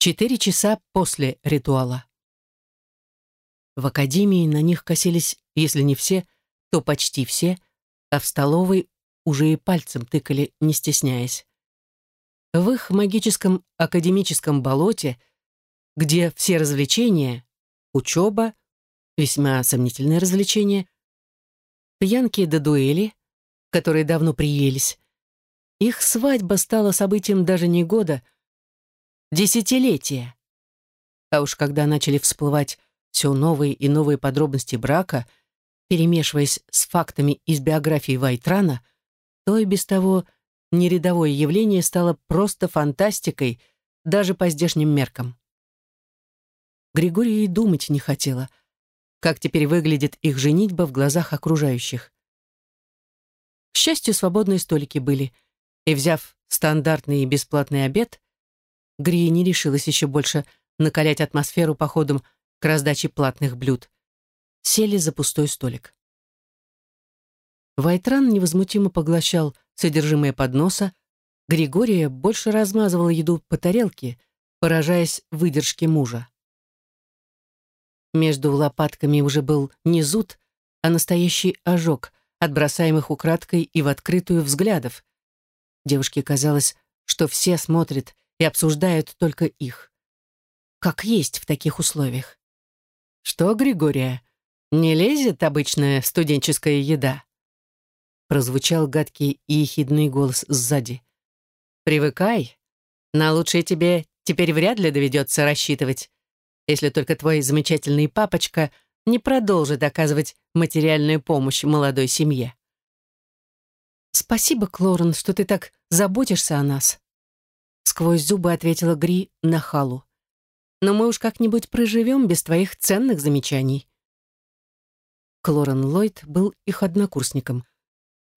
Четыре часа после ритуала. В академии на них косились, если не все, то почти все, а в столовой уже и пальцем тыкали, не стесняясь. В их магическом академическом болоте, где все развлечения, учеба, весьма сомнительные развлечения, пьянки до дуэли, которые давно приелись, их свадьба стала событием даже не года, десятилетия. А уж когда начали всплывать все новые и новые подробности брака, перемешиваясь с фактами из биографии Вайтрана, то и без того нерядовое явление стало просто фантастикой даже по здешним меркам. Григория и думать не хотела, как теперь выглядит их женитьба в глазах окружающих. К счастью, свободные столики были, и, взяв стандартный и бесплатный обед, Грия не решилась еще больше накалять атмосферу походом к раздаче платных блюд. Сели за пустой столик. Вайтран невозмутимо поглощал содержимое подноса, Григория больше размазывала еду по тарелке, поражаясь выдержке мужа. Между лопатками уже был не зуд, а настоящий ожог, от бросаемых украдкой и в открытую взглядов. Девушке казалось, что все смотрят и обсуждают только их. Как есть в таких условиях. «Что, Григория, не лезет обычная студенческая еда?» прозвучал гадкий и ехидный голос сзади. «Привыкай. На лучшее тебе теперь вряд ли доведется рассчитывать, если только твой замечательный папочка не продолжит оказывать материальную помощь молодой семье». «Спасибо, Клорен, что ты так заботишься о нас», сквозь зубы ответила Гри на халу. «Но мы уж как-нибудь проживем без твоих ценных замечаний». Клорен Ллойд был их однокурсником —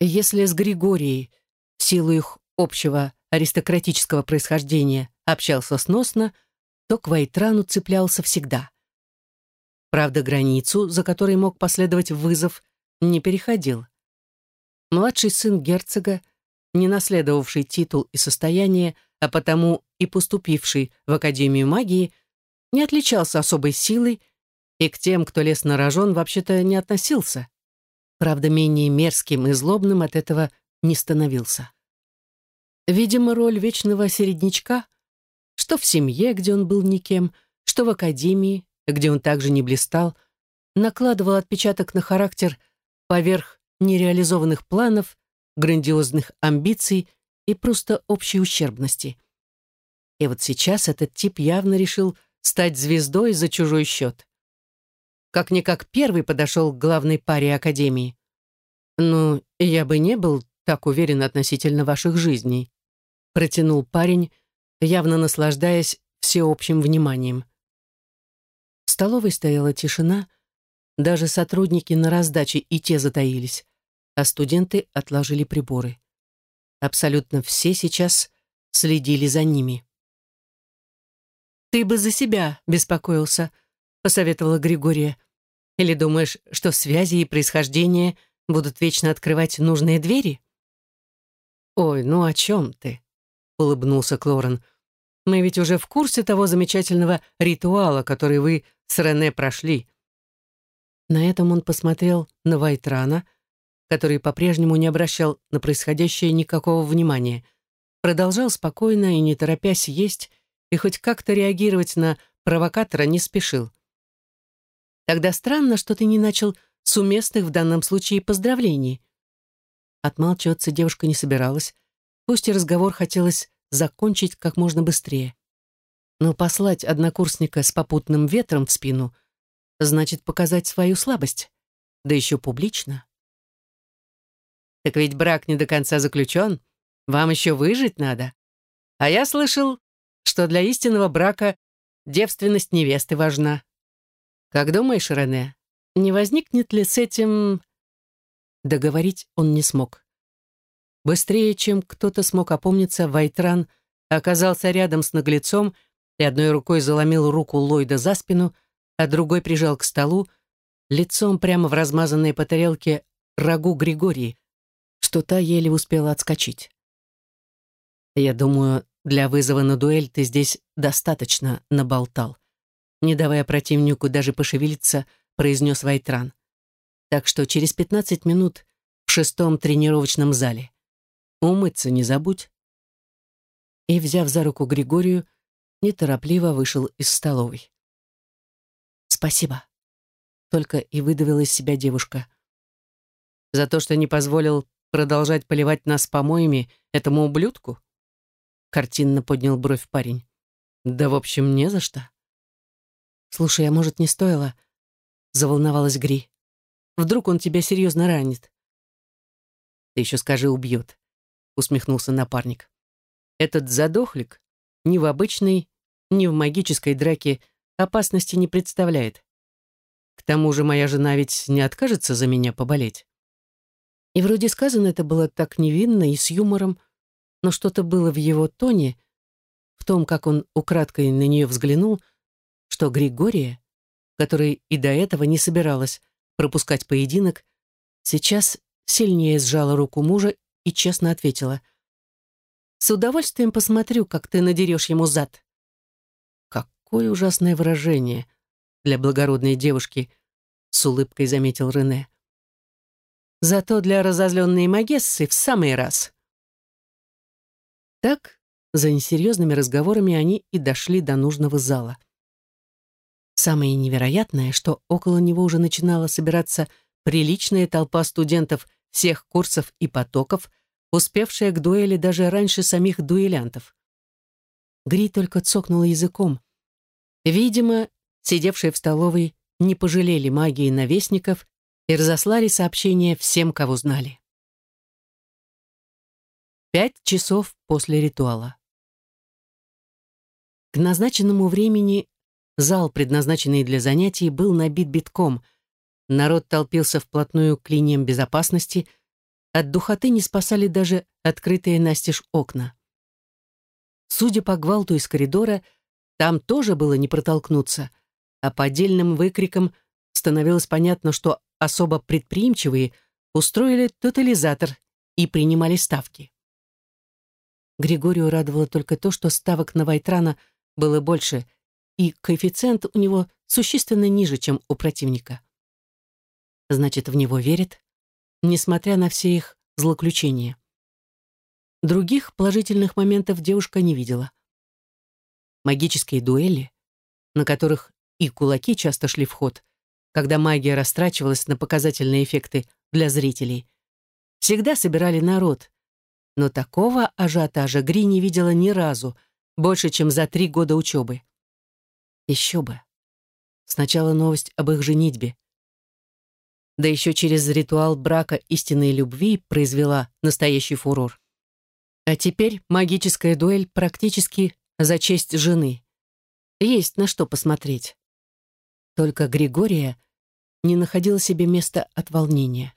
если с Григорией, в силу их общего аристократического происхождения, общался сносно, то к Вайтрану цеплялся всегда. Правда, границу, за которой мог последовать вызов, не переходил. Младший сын герцога, не наследовавший титул и состояние, а потому и поступивший в Академию магии, не отличался особой силой и к тем, кто лез на рожон, вообще-то не относился правда, менее мерзким и злобным от этого не становился. Видимо, роль вечного середнячка, что в семье, где он был никем, что в академии, где он также не блистал, накладывал отпечаток на характер поверх нереализованных планов, грандиозных амбиций и просто общей ущербности. И вот сейчас этот тип явно решил стать звездой за чужой счет как-никак первый подошел к главной паре Академии. «Ну, я бы не был так уверен относительно ваших жизней», протянул парень, явно наслаждаясь всеобщим вниманием. В столовой стояла тишина, даже сотрудники на раздаче и те затаились, а студенты отложили приборы. Абсолютно все сейчас следили за ними. «Ты бы за себя беспокоился», — посоветовала Григория. «Или думаешь, что связи и происхождение будут вечно открывать нужные двери?» «Ой, ну о чем ты?» — улыбнулся Клорен. «Мы ведь уже в курсе того замечательного ритуала, который вы с Рене прошли». На этом он посмотрел на Вайтрана, который по-прежнему не обращал на происходящее никакого внимания, продолжал спокойно и не торопясь есть и хоть как-то реагировать на провокатора не спешил. Тогда странно, что ты не начал с уместных в данном случае поздравлений. Отмалчиваться девушка не собиралась, пусть и разговор хотелось закончить как можно быстрее. Но послать однокурсника с попутным ветром в спину значит показать свою слабость, да еще публично. Так ведь брак не до конца заключен, вам еще выжить надо. А я слышал, что для истинного брака девственность невесты важна. «Как думаешь, Рене, не возникнет ли с этим...» Договорить он не смог. Быстрее, чем кто-то смог опомниться, Вайтран оказался рядом с наглецом и одной рукой заломил руку Ллойда за спину, а другой прижал к столу, лицом прямо в размазанной по тарелке рагу Григории, что та еле успела отскочить. «Я думаю, Для вызова на дуэль ты здесь достаточно наболтал. Не давая противнику даже пошевелиться, произнес Вайтран. Так что через пятнадцать минут в шестом тренировочном зале. Умыться не забудь. И, взяв за руку Григорию, неторопливо вышел из столовой. «Спасибо», — только и выдавила из себя девушка. «За то, что не позволил продолжать поливать нас помоями этому ублюдку?» Картинно поднял бровь парень. «Да, в общем, не за что». «Слушай, а может, не стоило?» Заволновалась Гри. «Вдруг он тебя серьезно ранит?» «Ты еще скажи, убьет», — усмехнулся напарник. «Этот задохлик ни в обычной, ни в магической драке опасности не представляет. К тому же моя жена ведь не откажется за меня поболеть». И вроде сказано это было так невинно и с юмором, но что-то было в его тоне, в том, как он украдкой на нее взглянул, что Григория, которая и до этого не собиралась пропускать поединок, сейчас сильнее сжала руку мужа и честно ответила. «С удовольствием посмотрю, как ты надерешь ему зад». Какое ужасное выражение для благородной девушки, с улыбкой заметил Рене. Зато для разозленной Магессы в самый раз. Так, за несерьезными разговорами они и дошли до нужного зала. Самое невероятное, что около него уже начинала собираться приличная толпа студентов всех курсов и потоков, успевшая к дуэли даже раньше самих дуэлянтов. Гри только цокнула языком. Видимо, сидевшие в столовой не пожалели магии навестников и разослали сообщение всем, кого знали. Пять часов после ритуала. К назначенному времени зал, предназначенный для занятий, был набит битком. Народ толпился вплотную к линиям безопасности. От духоты не спасали даже открытые настежь окна. Судя по гвалту из коридора, там тоже было не протолкнуться, а по отдельным выкрикам становилось понятно, что особо предприимчивые устроили тотализатор и принимали ставки. Григорию радовало только то, что ставок на Вайтрана было больше, и коэффициент у него существенно ниже, чем у противника. Значит, в него верят, несмотря на все их злоключения. Других положительных моментов девушка не видела. Магические дуэли, на которых и кулаки часто шли в ход, когда магия растрачивалась на показательные эффекты для зрителей. Всегда собирали народ, но такого ажиотажа Гри не видела ни разу, больше, чем за три года учебы. Еще бы. Сначала новость об их женитьбе. Да еще через ритуал брака истинной любви произвела настоящий фурор. А теперь магическая дуэль практически за честь жены. Есть на что посмотреть. Только Григория не находила себе места от волнения.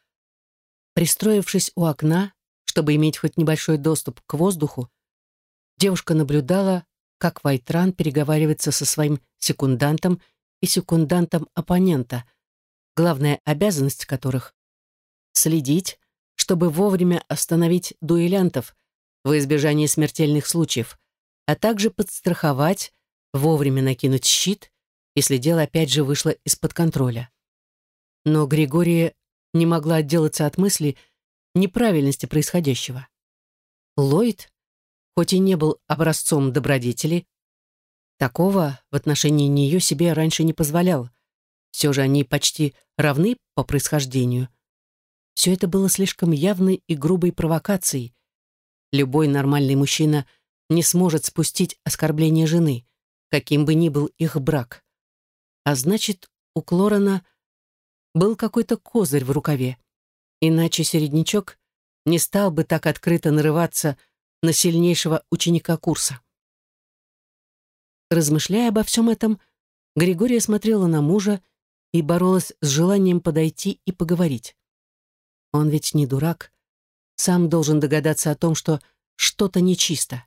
Пристроившись у окна, чтобы иметь хоть небольшой доступ к воздуху, девушка наблюдала, как Вайтран переговаривается со своим секундантом и секундантом оппонента, главная обязанность которых — следить, чтобы вовремя остановить дуэлянтов во избежание смертельных случаев, а также подстраховать, вовремя накинуть щит если дело опять же вышло из-под контроля. Но Григория не могла отделаться от мысли неправильности происходящего. Ллойд, хоть и не был образцом добродетели, такого в отношении нее себе раньше не позволял. Все же они почти равны по происхождению. Все это было слишком явной и грубой провокацией. Любой нормальный мужчина не сможет спустить оскорбление жены, каким бы ни был их брак. А значит, у Клорана был какой-то козырь в рукаве. Иначе середнячок не стал бы так открыто нарываться на сильнейшего ученика курса. Размышляя обо всем этом, Григория смотрела на мужа и боролась с желанием подойти и поговорить. Он ведь не дурак, сам должен догадаться о том, что что-то нечисто.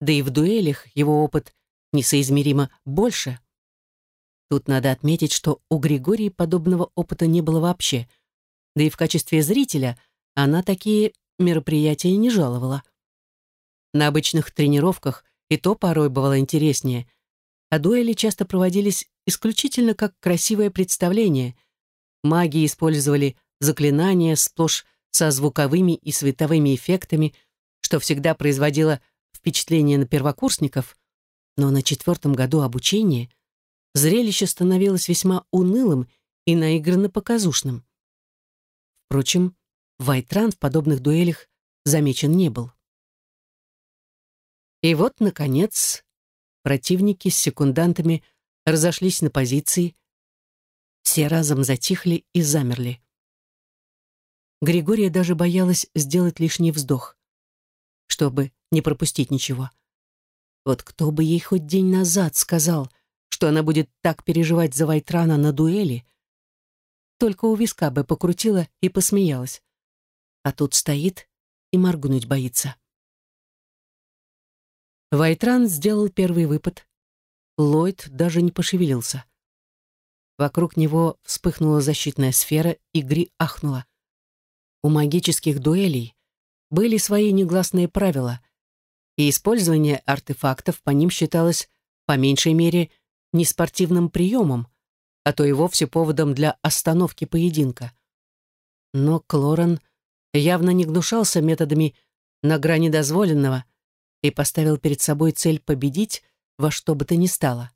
Да и в дуэлях его опыт несоизмеримо больше. Тут надо отметить, что у Григории подобного опыта не было вообще, да и в качестве зрителя она такие мероприятия не жаловала. На обычных тренировках и то порой бывало интереснее, а дуэли часто проводились исключительно как красивое представление. Маги использовали заклинания сплошь со звуковыми и световыми эффектами, что всегда производило впечатление на первокурсников, но на четвертом году обучения зрелище становилось весьма унылым и наигранно показушным. Впрочем, Вайтран в подобных дуэлях замечен не был. И вот, наконец, противники с секундантами разошлись на позиции, все разом затихли и замерли. Григория даже боялась сделать лишний вздох, чтобы не пропустить ничего. Вот кто бы ей хоть день назад сказал, что она будет так переживать за Вайтрана на дуэли, только у виска бы покрутила и посмеялась. А тут стоит и моргнуть боится. Вайтран сделал первый выпад. Ллойд даже не пошевелился. Вокруг него вспыхнула защитная сфера, и Гри ахнула. У магических дуэлей были свои негласные правила, и использование артефактов по ним считалось, по меньшей мере, неспортивным приемом, а то и вовсе поводом для остановки поединка. Но Клоран явно не гнушался методами на грани дозволенного и поставил перед собой цель победить во что бы то ни стало.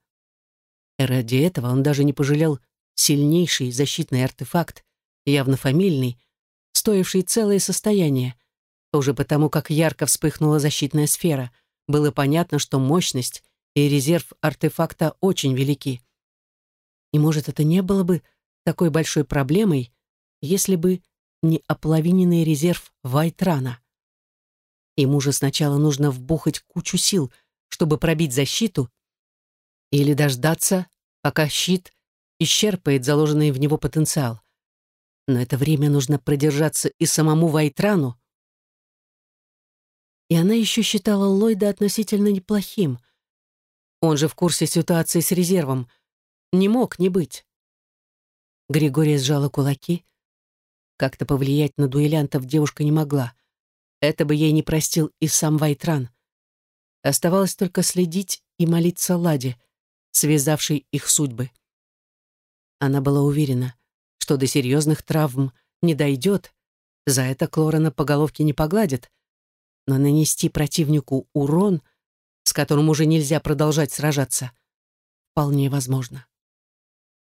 Ради этого он даже не пожалел сильнейший защитный артефакт, явно фамильный, стоивший целое состояние. Уже потому, как ярко вспыхнула защитная сфера, было понятно, что мощность и резерв артефакта очень велики. И, может, это не было бы такой большой проблемой, если бы не ополовиненный резерв Вайтрана. Ему же сначала нужно вбухать кучу сил, чтобы пробить защиту, или дождаться, пока щит исчерпает заложенный в него потенциал. Но это время нужно продержаться и самому Вайтрану. И она еще считала Ллойда относительно неплохим. Он же в курсе ситуации с резервом, не мог не быть. Григория сжала кулаки. Как-то повлиять на дуэлянтов девушка не могла. Это бы ей не простил и сам Вайтран. Оставалось только следить и молиться Ладе, связавшей их судьбы. Она была уверена, что до серьезных травм не дойдет, за это Клорана по головке не погладит, но нанести противнику урон, с которым уже нельзя продолжать сражаться, вполне возможно.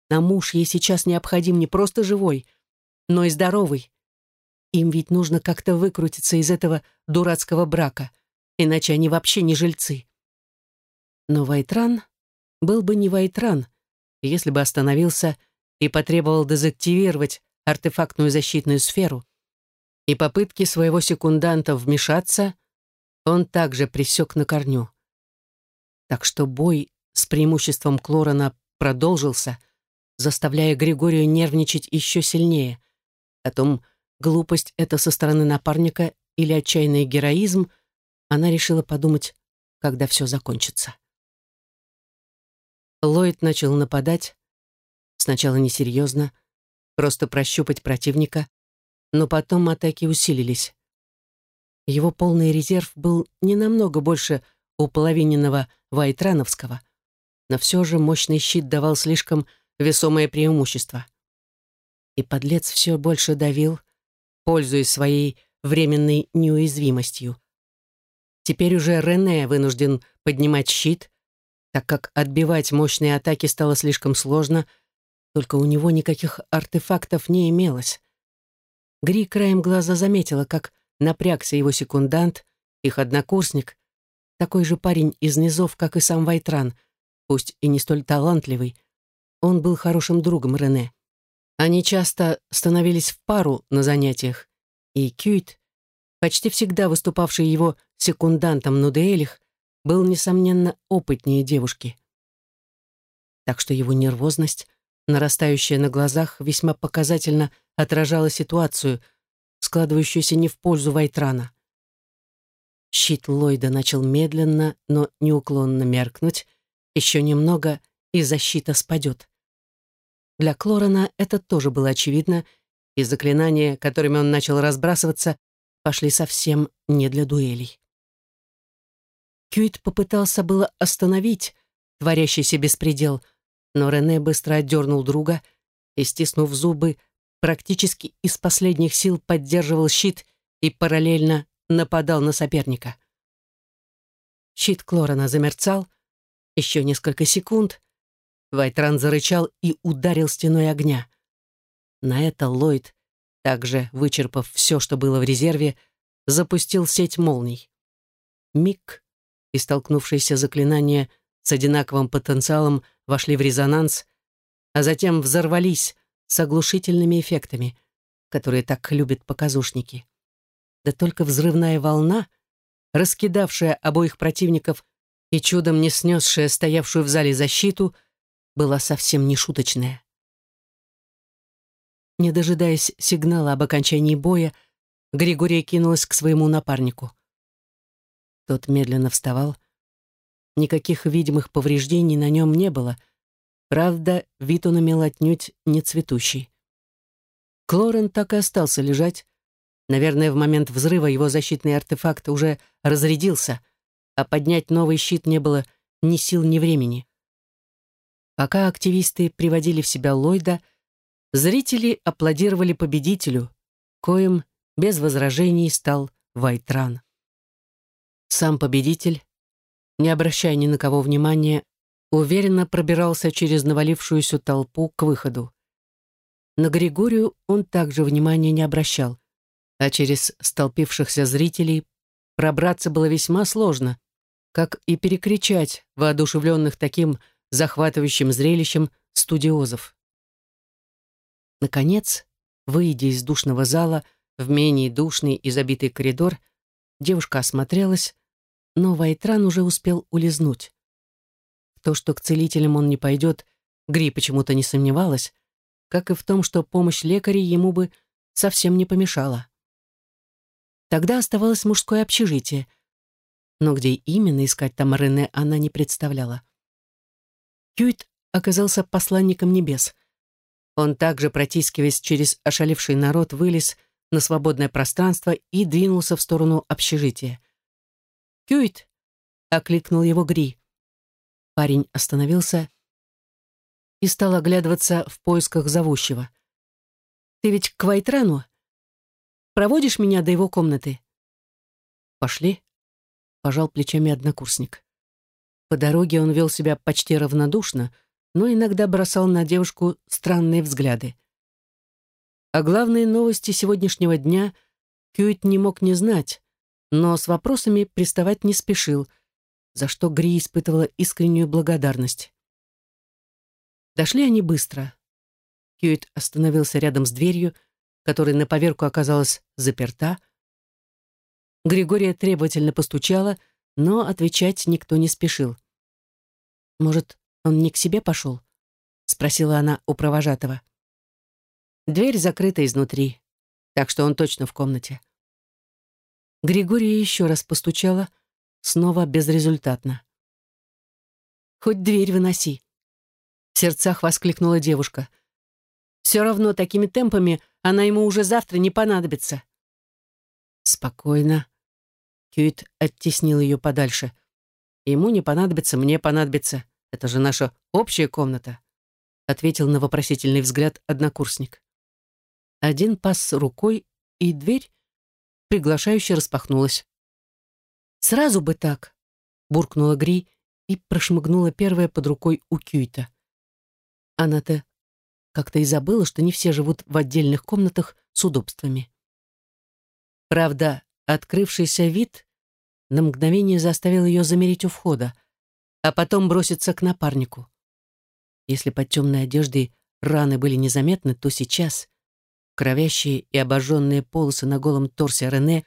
На муж ей сейчас необходим не просто живой, но и здоровый. Им ведь нужно как-то выкрутиться из этого дурацкого брака, иначе они вообще не жильцы. Но Вайтран был бы не Вайтран, если бы остановился и потребовал дезактивировать артефактную защитную сферу, и попытки своего секунданта вмешаться он также пресек на корню. Так что бой с преимуществом Клорана продолжился, заставляя Григорию нервничать еще сильнее. О том, глупость это со стороны напарника или отчаянный героизм, она решила подумать, когда все закончится. Ллойд начал нападать, сначала несерьезно, просто прощупать противника, но потом атаки усилились. Его полный резерв был не намного больше уполовиненного Вайтрановского, но все же мощный щит давал слишком весомое преимущество. И подлец все больше давил, пользуясь своей временной неуязвимостью. Теперь уже Рене вынужден поднимать щит, так как отбивать мощные атаки стало слишком сложно, только у него никаких артефактов не имелось. Гри краем глаза заметила, как напрягся его секундант, их однокурсник, такой же парень из низов, как и сам Вайтран, пусть и не столь талантливый, он был хорошим другом Рене. Они часто становились в пару на занятиях, и Кюйт, почти всегда выступавший его секундантом на дуэлях, был, несомненно, опытнее девушки. Так что его нервозность, нарастающая на глазах, весьма показательно отражала ситуацию, складывающуюся не в пользу Вайтрана. Щит Ллойда начал медленно, но неуклонно меркнуть. Еще немного, и защита спадет. Для Клорана это тоже было очевидно, и заклинания, которыми он начал разбрасываться, пошли совсем не для дуэлей. Кьюит попытался было остановить творящийся беспредел, но Рене быстро отдернул друга и, стиснув зубы, практически из последних сил поддерживал щит и параллельно нападал на соперника. Щит Клорана замерцал. Еще несколько секунд. Вайтран зарычал и ударил стеной огня. На это Ллойд, также вычерпав все, что было в резерве, запустил сеть молний. Миг, и столкнувшиеся заклинания с одинаковым потенциалом вошли в резонанс, а затем взорвались с оглушительными эффектами, которые так любят показушники. Да только взрывная волна, раскидавшая обоих противников и чудом не снесшая стоявшую в зале защиту, была совсем не шуточная. Не дожидаясь сигнала об окончании боя, Григория кинулась к своему напарнику. Тот медленно вставал. Никаких видимых повреждений на нем не было. Правда, вид он имел отнюдь не цветущий. Клорен так и остался лежать. Наверное, в момент взрыва его защитный артефакт уже разрядился, а поднять новый щит не было ни сил, ни времени. Пока активисты приводили в себя Ллойда, зрители аплодировали победителю, коим без возражений стал Вайтран. Сам победитель, не обращая ни на кого внимания, уверенно пробирался через навалившуюся толпу к выходу. На Григорию он также внимания не обращал, а через столпившихся зрителей пробраться было весьма сложно, как и перекричать воодушевленных таким захватывающим зрелищем студиозов. Наконец, выйдя из душного зала в менее душный и забитый коридор, девушка осмотрелась, но Вайтран уже успел улизнуть. То, что к целителям он не пойдет, Гри почему-то не сомневалась, как и в том, что помощь лекарей ему бы совсем не помешала. Тогда оставалось мужское общежитие, но где именно искать там Рене она не представляла. Кьюит оказался посланником небес. Он также, протискиваясь через ошалевший народ, вылез на свободное пространство и двинулся в сторону общежития. «Кюит!» — окликнул его Гри. Парень остановился и стал оглядываться в поисках зовущего. «Ты ведь к Вайтрану? Проводишь меня до его комнаты?» «Пошли», — пожал плечами однокурсник. По дороге он вел себя почти равнодушно, но иногда бросал на девушку странные взгляды. О главной новости сегодняшнего дня Кьюит не мог не знать, но с вопросами приставать не спешил, за что Гри испытывала искреннюю благодарность. Дошли они быстро. Кьюит остановился рядом с дверью, которая на поверку оказалась заперта. Григория требовательно постучала, но отвечать никто не спешил. «Может, он не к себе пошел?» — спросила она у провожатого. Дверь закрыта изнутри, так что он точно в комнате. Григория еще раз постучала, снова безрезультатно. «Хоть дверь выноси!» В сердцах воскликнула девушка. «Все равно такими темпами она ему уже завтра не понадобится». «Спокойно». Кьюит оттеснил ее подальше. «Ему не понадобится, мне понадобится. Это же наша общая комната», ответил на вопросительный взгляд однокурсник. Один пас рукой, и дверь приглашающе распахнулась. «Сразу бы так!» — буркнула Гри и прошмыгнула первая под рукой у Кьюита. Она-то как-то и забыла, что не все живут в отдельных комнатах с удобствами. Правда, открывшийся вид на мгновение заставил ее замереть у входа, а потом броситься к напарнику. Если под темной одеждой раны были незаметны, то сейчас Кровящие и обожженные полосы на голом торсе Рене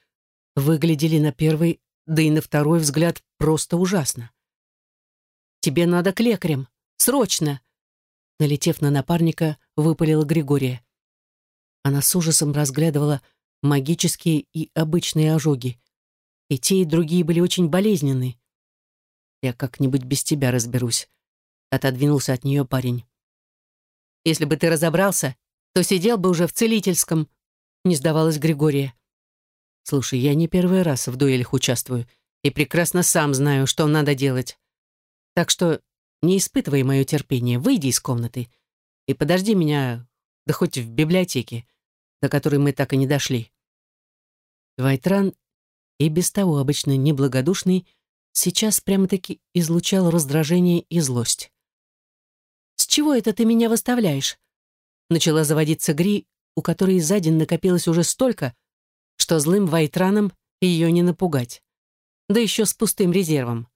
выглядели на первый, да и на второй взгляд просто ужасно. «Тебе надо к лекарям! Срочно!» Налетев на напарника, выпалила Григория. Она с ужасом разглядывала магические и обычные ожоги. И те, и другие были очень болезненны. «Я как-нибудь без тебя разберусь», — отодвинулся от нее парень. «Если бы ты разобрался, то сидел бы уже в целительском», — не сдавалась Григория. «Слушай, я не первый раз в дуэлях участвую и прекрасно сам знаю, что надо делать. Так что не испытывай мое терпение, выйди из комнаты и подожди меня, да хоть в библиотеке, до которой мы так и не дошли. Вайтран, и без того обычно неблагодушный, сейчас прямо-таки излучал раздражение и злость. «С чего это ты меня выставляешь?» Начала заводиться Гри, у которой за день накопилось уже столько, что злым Вайтраном ее не напугать. Да еще с пустым резервом.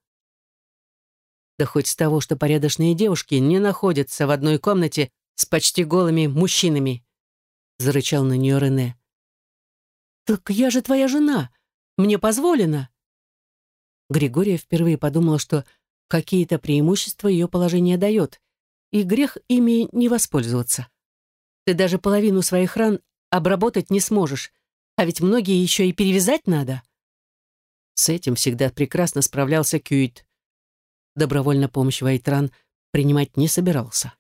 Да хоть с того, что порядочные девушки не находятся в одной комнате с почти голыми мужчинами, зарычал на нее Рене. «Так я же твоя жена. Мне позволено». Григория впервые подумала, что какие-то преимущества ее положение дает, и грех ими не воспользоваться. Ты даже половину своих ран обработать не сможешь, а ведь многие еще и перевязать надо. С этим всегда прекрасно справлялся Кюит. Добровольно помощь Вайтран принимать не собирался.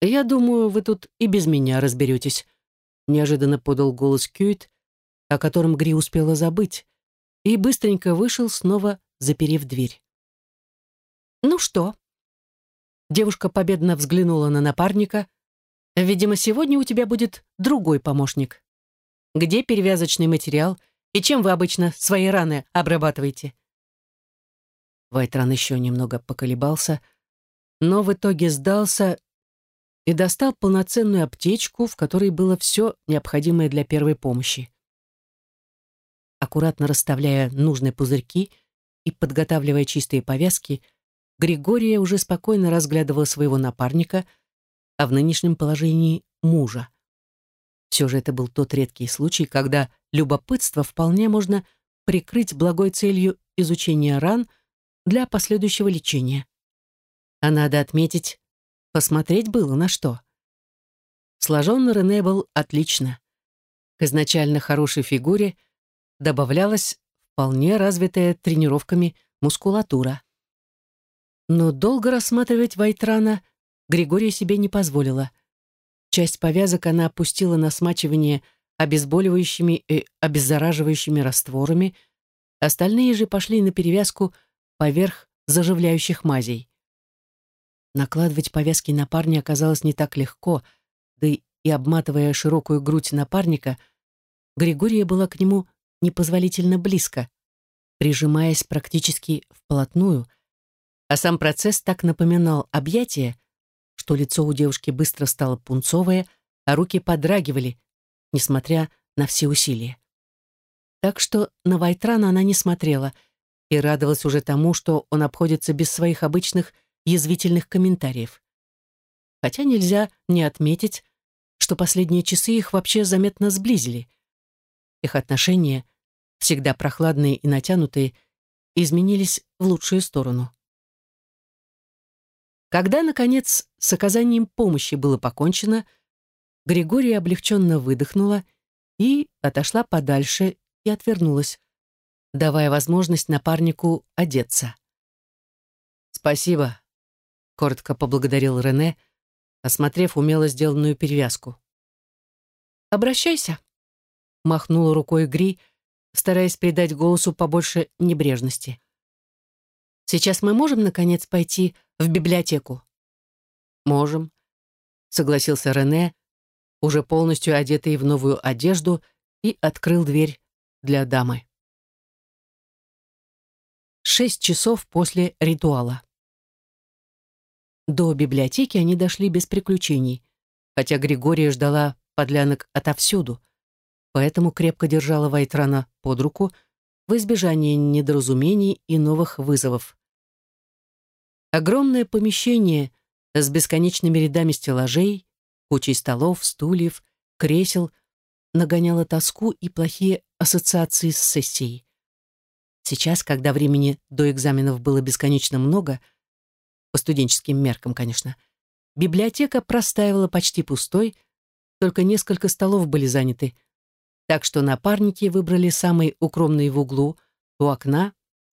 «Я думаю, вы тут и без меня разберетесь», — неожиданно подал голос Кюит, о котором Гри успела забыть, и быстренько вышел, снова заперев дверь. «Ну что?» Девушка победно взглянула на напарника. «Видимо, сегодня у тебя будет другой помощник. Где перевязочный материал и чем вы обычно свои раны обрабатываете?» Вайтран еще немного поколебался, но в итоге сдался и достал полноценную аптечку, в которой было все необходимое для первой помощи аккуратно расставляя нужные пузырьки и подготавливая чистые повязки, Григория уже спокойно разглядывала своего напарника, а в нынешнем положении мужа. Все же это был тот редкий случай, когда любопытство вполне можно прикрыть благой целью изучения ран для последующего лечения. А надо отметить, посмотреть было на что. Сложен Рене был отлично. К изначально хорошей фигуре – добавлялась вполне развитая тренировками мускулатура. Но долго рассматривать Вайтрана Григория себе не позволила. Часть повязок она опустила на смачивание обезболивающими и обеззараживающими растворами, остальные же пошли на перевязку поверх заживляющих мазей. Накладывать повязки на парня оказалось не так легко, да и обматывая широкую грудь напарника, Григория была к нему непозволительно близко, прижимаясь практически вплотную, а сам процесс так напоминал объятие, что лицо у девушки быстро стало пунцовое, а руки подрагивали, несмотря на все усилия. Так что на Вайтрана она не смотрела и радовалась уже тому, что он обходится без своих обычных язвительных комментариев. Хотя нельзя не отметить, что последние часы их вообще заметно сблизили. Их отношения, всегда прохладные и натянутые, изменились в лучшую сторону. Когда, наконец, с оказанием помощи было покончено, Григория облегченно выдохнула и отошла подальше и отвернулась, давая возможность напарнику одеться. «Спасибо», — коротко поблагодарил Рене, осмотрев умело сделанную перевязку. «Обращайся», махнула рукой Гри, стараясь придать голосу побольше небрежности. «Сейчас мы можем, наконец, пойти в библиотеку?» «Можем», — согласился Рене, уже полностью одетый в новую одежду, и открыл дверь для дамы. Шесть часов после ритуала. До библиотеки они дошли без приключений, хотя Григория ждала подлянок отовсюду поэтому крепко держала Вайтрана под руку в избежание недоразумений и новых вызовов. Огромное помещение с бесконечными рядами стеллажей, кучей столов, стульев, кресел нагоняло тоску и плохие ассоциации с сессией. Сейчас, когда времени до экзаменов было бесконечно много, по студенческим меркам, конечно, библиотека простаивала почти пустой, только несколько столов были заняты — так что напарники выбрали самый укромный в углу, у окна,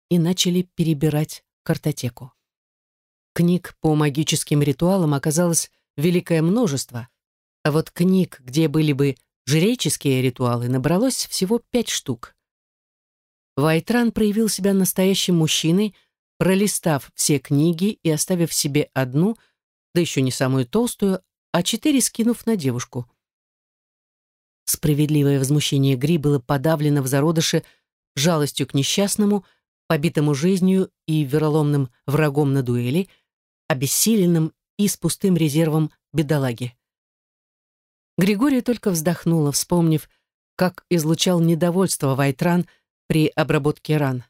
и начали перебирать картотеку. Книг по магическим ритуалам оказалось великое множество, а вот книг, где были бы жреческие ритуалы, набралось всего пять штук. Вайтран проявил себя настоящим мужчиной, пролистав все книги и оставив себе одну, да еще не самую толстую, а четыре скинув на девушку. Справедливое возмущение Гри было подавлено в зародыше жалостью к несчастному, побитому жизнью и вероломным врагом на дуэли, обессиленным и с пустым резервом бедолаги. Григория только вздохнула, вспомнив, как излучал недовольство Вайтран при обработке ран.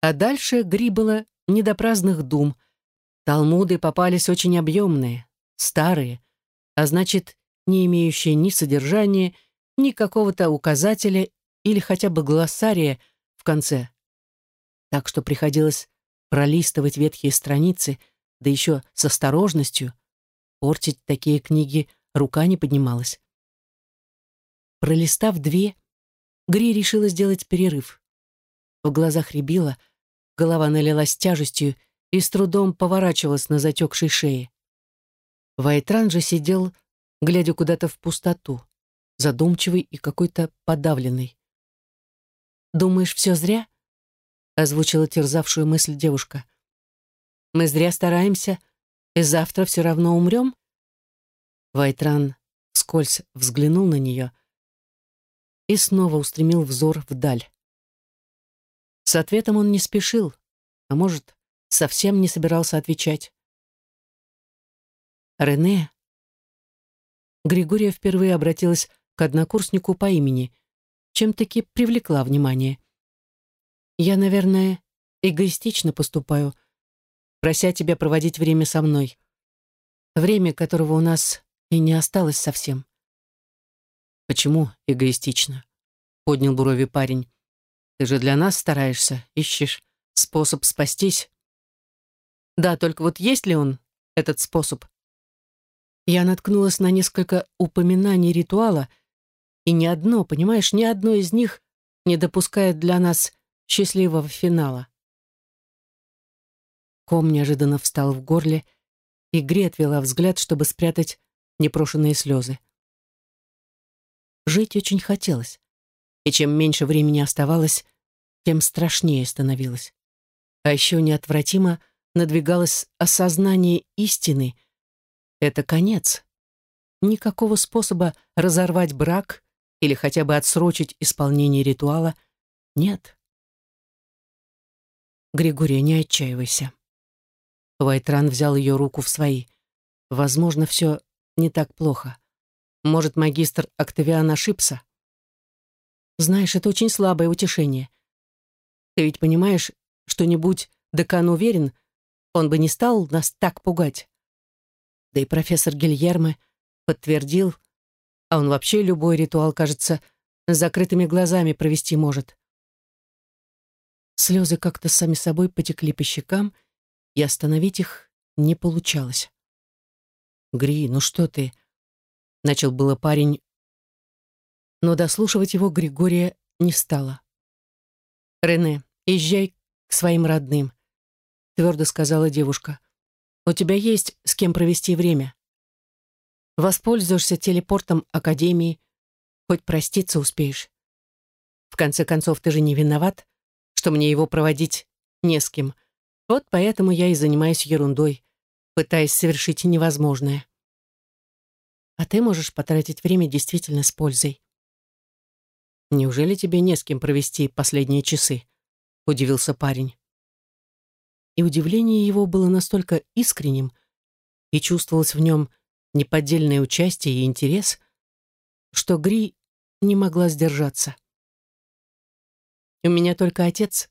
А дальше Гри было не до праздных дум. Талмуды попались очень объемные, старые, а значит, не имеющие ни содержания, ни какого-то указателя или хотя бы глоссария в конце. Так что приходилось пролистывать ветхие страницы, да еще с осторожностью. Портить такие книги рука не поднималась. Пролистав две, Гри решила сделать перерыв. В глазах рябило, голова налилась тяжестью и с трудом поворачивалась на затекшей шее. Вайтран же сидел, глядя куда-то в пустоту, задумчивый и какой-то подавленный. «Думаешь, все зря?» — озвучила терзавшую мысль девушка. «Мы зря стараемся, и завтра все равно умрем?» Вайтран вскользь взглянул на нее и снова устремил взор вдаль. С ответом он не спешил, а может, совсем не собирался отвечать. «Рене?» Григория впервые обратилась к однокурснику по имени, чем таки привлекла внимание. «Я, наверное, эгоистично поступаю, прося тебя проводить время со мной. Время, которого у нас и не осталось совсем». «Почему эгоистично?» — поднял брови парень. «Ты же для нас стараешься, ищешь способ спастись». «Да, только вот есть ли он, этот способ?» Я наткнулась на несколько упоминаний ритуала, и ни одно, понимаешь, ни одно из них не допускает для нас счастливого финала. Ком неожиданно встал в горле, и Гри отвела взгляд, чтобы спрятать непрошенные слезы. Жить очень хотелось, и чем меньше времени оставалось, тем страшнее становилось. А еще неотвратимо надвигалось осознание истины — это конец. Никакого способа разорвать брак или хотя бы отсрочить исполнение ритуала нет. Григория, не отчаивайся. Вайтран взял ее руку в свои. Возможно, все не так плохо. Может, магистр Октавиан ошибся? Знаешь, это очень слабое утешение. Ты ведь понимаешь, что-нибудь декан уверен, он бы не стал нас так пугать. Да и профессор Гильермо подтвердил, а он вообще любой ритуал, кажется, с закрытыми глазами провести может. Слезы как-то сами собой потекли по щекам, и остановить их не получалось. «Гри, ну что ты?» — начал было парень, но дослушивать его Григория не стало. «Рене, езжай к своим родным», — твердо сказала девушка. У тебя есть с кем провести время. Воспользуешься телепортом Академии, хоть проститься успеешь. В конце концов, ты же не виноват, что мне его проводить не с кем. Вот поэтому я и занимаюсь ерундой, пытаясь совершить невозможное. А ты можешь потратить время действительно с пользой. Неужели тебе не с кем провести последние часы? Удивился парень и удивление его было настолько искренним, и чувствовалось в нем неподдельное участие и интерес, что Гри не могла сдержаться. У меня только отец,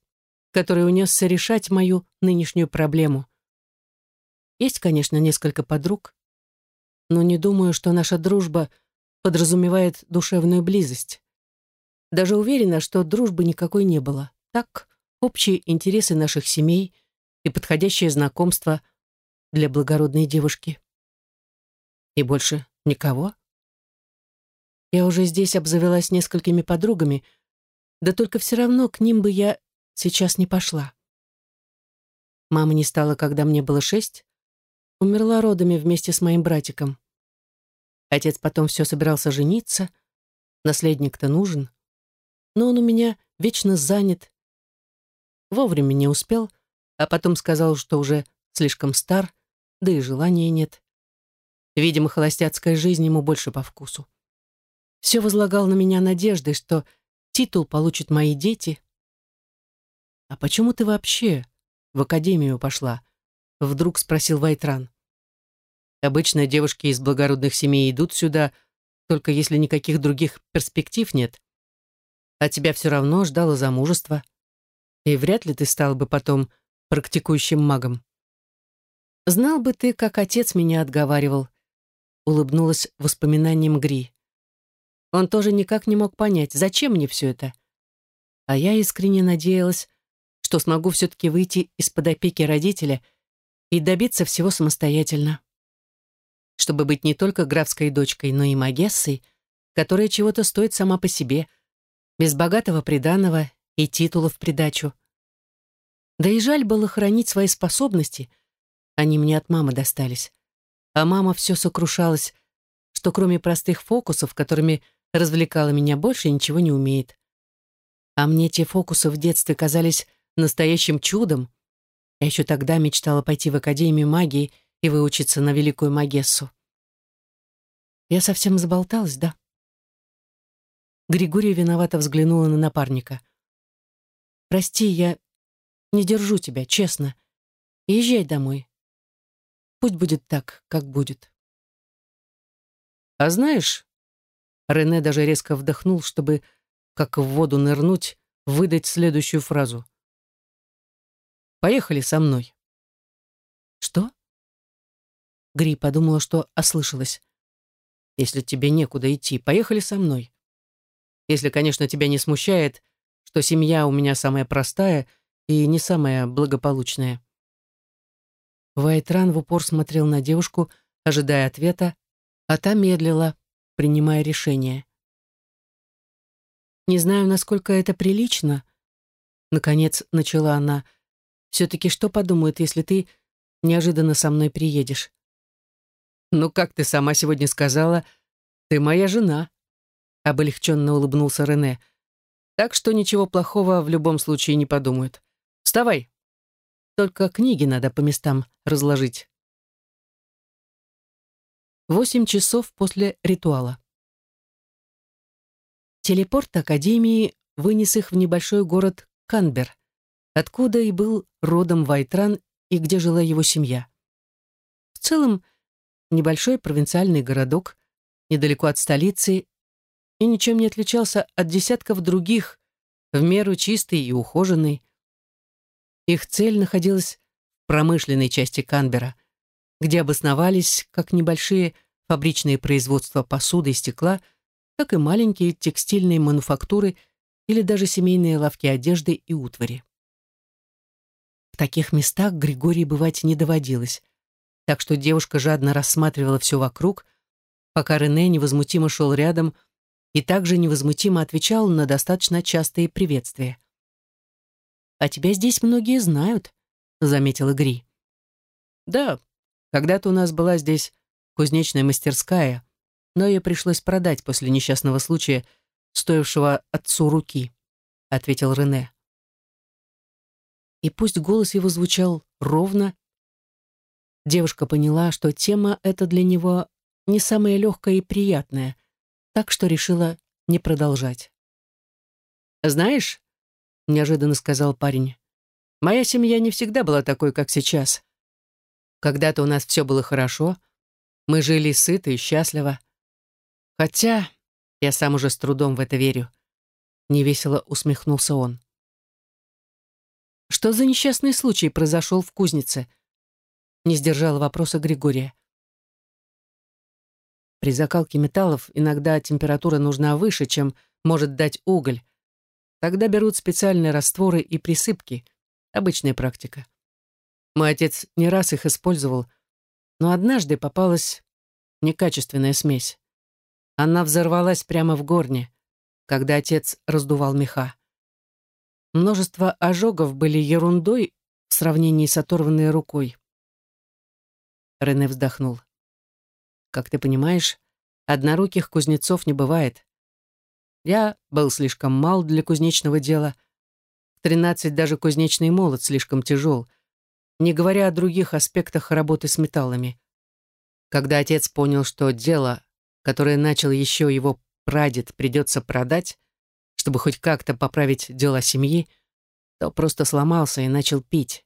который унесся решать мою нынешнюю проблему. Есть, конечно, несколько подруг, но не думаю, что наша дружба подразумевает душевную близость. Даже уверена, что дружбы никакой не было. Так, общие интересы наших семей — и подходящее знакомство для благородной девушки. И больше никого? Я уже здесь обзавелась несколькими подругами, да только все равно к ним бы я сейчас не пошла. Мама не стала, когда мне было шесть, умерла родами вместе с моим братиком. Отец потом все собирался жениться, наследник-то нужен, но он у меня вечно занят Вовремя не успел, а потом сказал, что уже слишком стар, да и желания нет. Видимо, холостяцкая жизнь ему больше по вкусу. Все возлагал на меня надежды, что титул получат мои дети. «А почему ты вообще в академию пошла?» — вдруг спросил Вайтран. «Обычно девушки из благородных семей идут сюда, только если никаких других перспектив нет. А тебя все равно ждало замужество. И вряд ли ты стал бы потом практикующим магом. Знал бы ты, как отец меня отговаривал, улыбнулась воспоминанием Гри. Он тоже никак не мог понять, зачем мне все это. А я искренне надеялась, что смогу все-таки выйти из-под опеки родителя и добиться всего самостоятельно. Чтобы быть не только графской дочкой, но и магессой, которая чего-то стоит сама по себе, без богатого приданого и титулов в придачу. Да и жаль было хранить свои способности, они мне от мамы достались а мама все сокрушалась, что кроме простых фокусов, которыми развлекала меня больше, ничего не умеет. А мне те фокусы в детстве казались настоящим чудом. Я еще тогда мечтала пойти в Академию магии и выучиться на великую магессу. Я совсем заболталась, да? Григория виновато взглянула на напарника. «Прости, я не держу тебя, честно. Езжай домой. Пусть будет так, как будет. А знаешь, Рене даже резко вдохнул, чтобы, как в воду нырнуть, выдать следующую фразу. «Поехали со мной». «Что?» Гри подумала, что ослышалась. «Если тебе некуда идти, поехали со мной. Если, конечно, тебя не смущает, что семья у меня самая простая и не самая благополучная». Вайтран в упор смотрел на девушку, ожидая ответа, а та медлила, принимая решение. «Не знаю, насколько это прилично», — наконец начала она. «Все-таки что подумают, если ты неожиданно со мной приедешь?» «Ну, как ты сама сегодня сказала, ты моя жена», — облегченно улыбнулся Рене. «Так что ничего плохого в любом случае не подумают. Вставай, только книги надо по местам разложить. Восемь часов после ритуала. Телепорт Академии вынес их в небольшой город Канбер, откуда и был родом Вайтран и где жила его семья. В целом, небольшой провинциальный городок, недалеко от столицы, и ничем не отличался от десятков других, в меру чистый и ухоженный. Их цель находилась в промышленной части Канбера, где обосновались как небольшие фабричные производства посуды и стекла, так и маленькие текстильные мануфактуры или даже семейные лавки одежды и утвари. В таких местах Григорий бывать не доводилось, так что девушка жадно рассматривала все вокруг, пока Рене невозмутимо шел рядом и также невозмутимо отвечал на достаточно частые приветствия. «А тебя здесь многие знают», — заметила Гри. «Да, когда-то у нас была здесь кузнечная мастерская, но ее пришлось продать после несчастного случая, стоившего отцу руки», — ответил Рене. И пусть голос его звучал ровно, девушка поняла, что тема эта для него не самая легкая и приятная, так что решила не продолжать. «Знаешь, — неожиданно сказал парень. «Моя семья не всегда была такой, как сейчас. Когда-то у нас все было хорошо, мы жили сыто и счастливо. Хотя я сам уже с трудом в это верю». Невесело усмехнулся он. «Что за несчастный случай произошел в кузнице?» Не сдержала вопроса Григория. При закалке металлов иногда температура нужна выше, чем может дать уголь, Тогда берут специальные растворы и присыпки. Обычная практика. Мой отец не раз их использовал, но однажды попалась некачественная смесь. Она взорвалась прямо в горне, когда отец раздувал меха. Множество ожогов были ерундой в сравнении с оторванной рукой. Рене вздохнул. «Как ты понимаешь, одноруких кузнецов не бывает. Я был слишком мал для кузнечного дела. К тринадцать даже кузнечный молот слишком тяжел, не говоря о других аспектах работы с металлами. Когда отец понял, что дело, которое начал еще его прадед, придется продать, чтобы хоть как-то поправить дела семьи, то просто сломался и начал пить.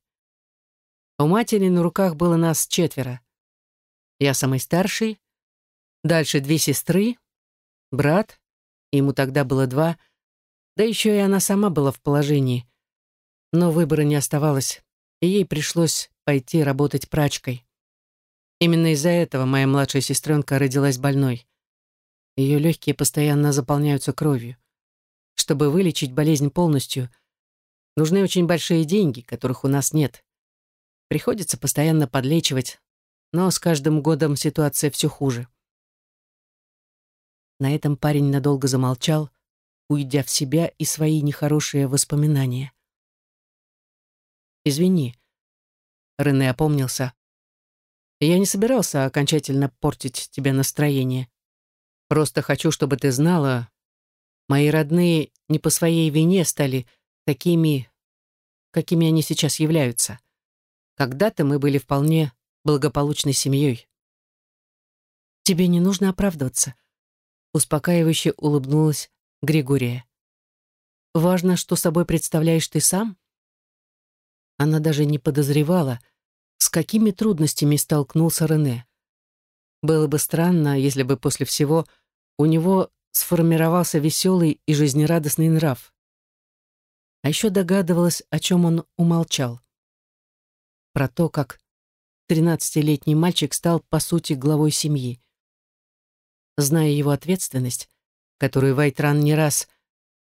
У матери на руках было нас четверо. Я самый старший, дальше две сестры, брат, ему тогда было два, да еще и она сама была в положении. Но выбора не оставалось, и ей пришлось пойти работать прачкой. Именно из-за этого моя младшая сестренка родилась больной. Ее легкие постоянно заполняются кровью. Чтобы вылечить болезнь полностью, нужны очень большие деньги, которых у нас нет. Приходится постоянно подлечивать, но с каждым годом ситуация все хуже. На этом парень надолго замолчал, уйдя в себя и свои нехорошие воспоминания. «Извини», — Рене опомнился. «Я не собирался окончательно портить тебе настроение. Просто хочу, чтобы ты знала, мои родные не по своей вине стали такими, какими они сейчас являются. Когда-то мы были вполне благополучной семьей. Тебе не нужно оправдываться. Успокаивающе улыбнулась Григория. Важно, что собой представляешь ты сам. Она даже не подозревала, с какими трудностями столкнулся Рене. Было бы странно, если бы после всего у него сформировался веселый и жизнерадостный нрав. А еще догадывалась, о чем он умолчал. Про то, как тринадцатилетний мальчик стал, по сути, главой семьи. Зная его ответственность, которую Вайтран не раз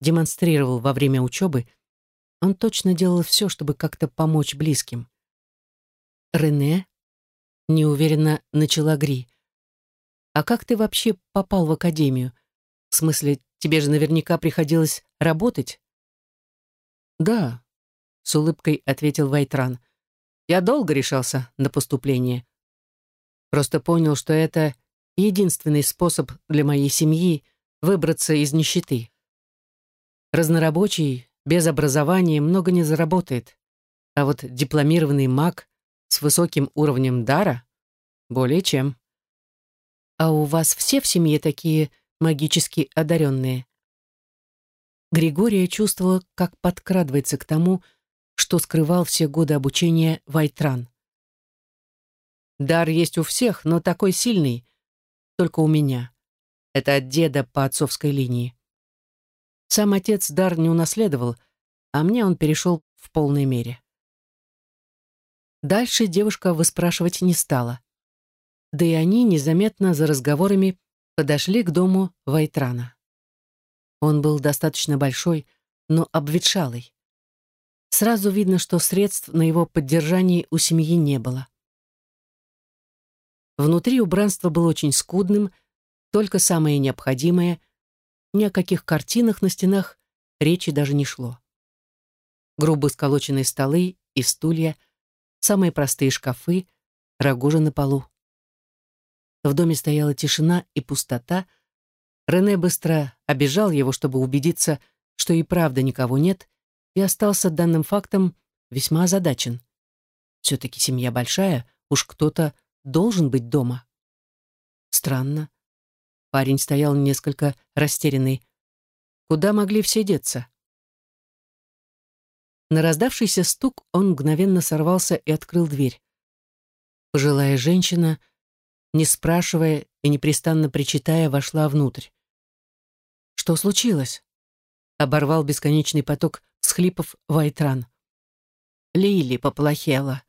демонстрировал во время учебы, он точно делал все, чтобы как-то помочь близким. «Рене?» — неуверенно начала Гри. «А как ты вообще попал в академию? В смысле, тебе же наверняка приходилось работать?» «Да», — с улыбкой ответил Вайтран. Я долго решался на поступление. Просто понял, что это единственный способ для моей семьи выбраться из нищеты. Разнорабочий, без образования много не заработает, а вот дипломированный маг с высоким уровнем дара более чем. А у вас все в семье такие магически одаренные? Григория чувствовала, как подкрадывается к тому, что скрывал все годы обучения Вайтран. Дар есть у всех, но такой сильный, только у меня. Это от деда по отцовской линии. Сам отец дар не унаследовал, а мне он перешел в полной мере. Дальше девушка выспрашивать не стала. Да и они незаметно за разговорами подошли к дому Вайтрана. Он был достаточно большой, но обветшалый. Сразу видно, что средств на его поддержание у семьи не было. Внутри убранство было очень скудным, только самое необходимое, ни о каких картинах на стенах речи даже не шло. Грубо сколоченные столы и стулья, самые простые шкафы, рогожа на полу. В доме стояла тишина и пустота. Рене быстро обижал его, чтобы убедиться, что и правда никого нет, и остался данным фактом весьма озадачен. Все-таки семья большая, уж кто-то должен быть дома. Странно. Парень стоял несколько растерянный. Куда могли все деться? На раздавшийся стук он мгновенно сорвался и открыл дверь. Пожилая женщина, не спрашивая и непрестанно причитая, вошла внутрь. Что случилось? Оборвал бесконечный поток всхлипов Вайтран. Лили поплохела.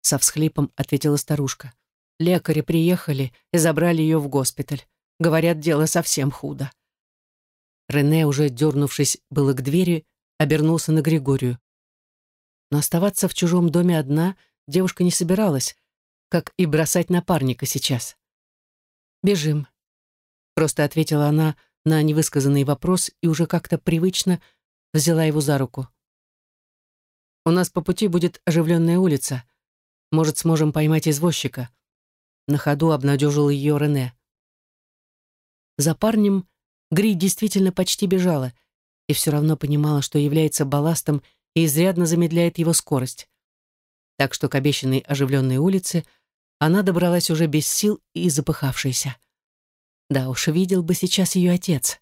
Со всхлипом ответила старушка. Лекари приехали и забрали ее в госпиталь. Говорят, дело совсем худо. Рене, уже дернувшись было к двери, обернулся на Григорию. Но оставаться в чужом доме одна девушка не собиралась, как и бросать напарника сейчас. «Бежим», — просто ответила она на невысказанный вопрос и уже как-то привычно взяла его за руку. «У нас по пути будет оживленная улица. Может, сможем поймать извозчика?» На ходу обнадежил ее Рене. За парнем Гри действительно почти бежала и все равно понимала, что является балластом и изрядно замедляет его скорость. Так что к обещанной оживленной улице она добралась уже без сил и запыхавшаяся. Да уж, видел бы сейчас ее отец.